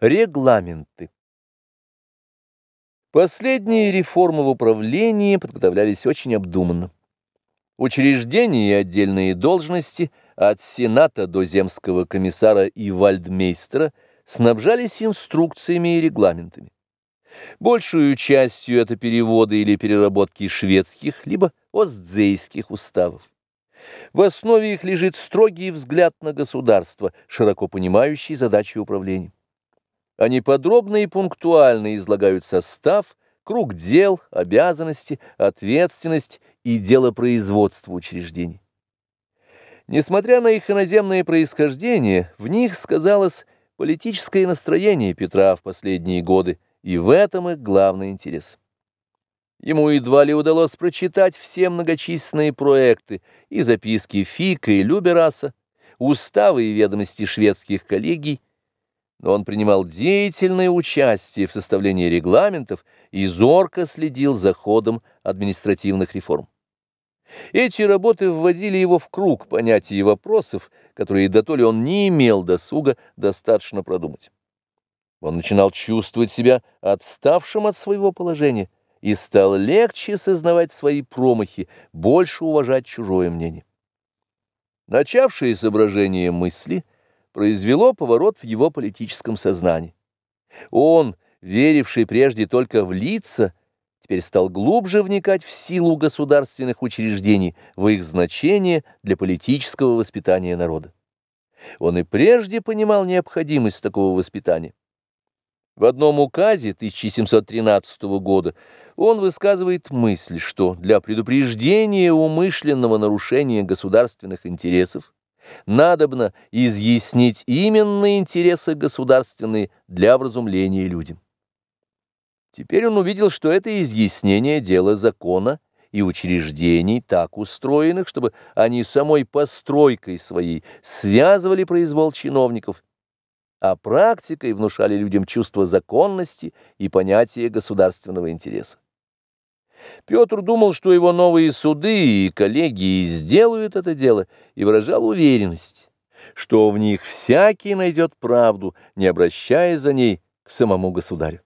Регламенты. Последние реформы в управлении подготовлялись очень обдуманно. Учреждения и отдельные должности от Сената до земского комиссара и вальдмейстера снабжались инструкциями и регламентами. Большую частью это переводы или переработки шведских, либо остзейских уставов. В основе их лежит строгий взгляд на государство, широко понимающий задачи управления. Они подробно и пунктуально излагают состав, круг дел, обязанности, ответственность и дело производства учреждений. Несмотря на их иноземное происхождение, в них сказалось политическое настроение Петра в последние годы, и в этом их главный интерес. Ему едва ли удалось прочитать все многочисленные проекты и записки Фика и Любераса, уставы и ведомости шведских коллегий, но он принимал деятельное участие в составлении регламентов и зорко следил за ходом административных реформ. Эти работы вводили его в круг понятий и вопросов, которые дотоле он не имел досуга достаточно продумать. Он начинал чувствовать себя отставшим от своего положения и стал легче сознавать свои промахи, больше уважать чужое мнение. Начавшие соображения мысли – произвело поворот в его политическом сознании. Он, веривший прежде только в лица, теперь стал глубже вникать в силу государственных учреждений, в их значение для политического воспитания народа. Он и прежде понимал необходимость такого воспитания. В одном указе 1713 года он высказывает мысль, что для предупреждения умышленного нарушения государственных интересов надобно изъяснить именно интересы государственные для вразумления людям. Теперь он увидел, что это изъяснение дело закона и учреждений, так устроенных, чтобы они самой постройкой своей связывали произвол чиновников, а практикой внушали людям чувство законности и понятие государственного интереса. Петр думал, что его новые суды и коллегии сделают это дело, и выражал уверенность, что в них всякий найдет правду, не обращая за ней к самому государю.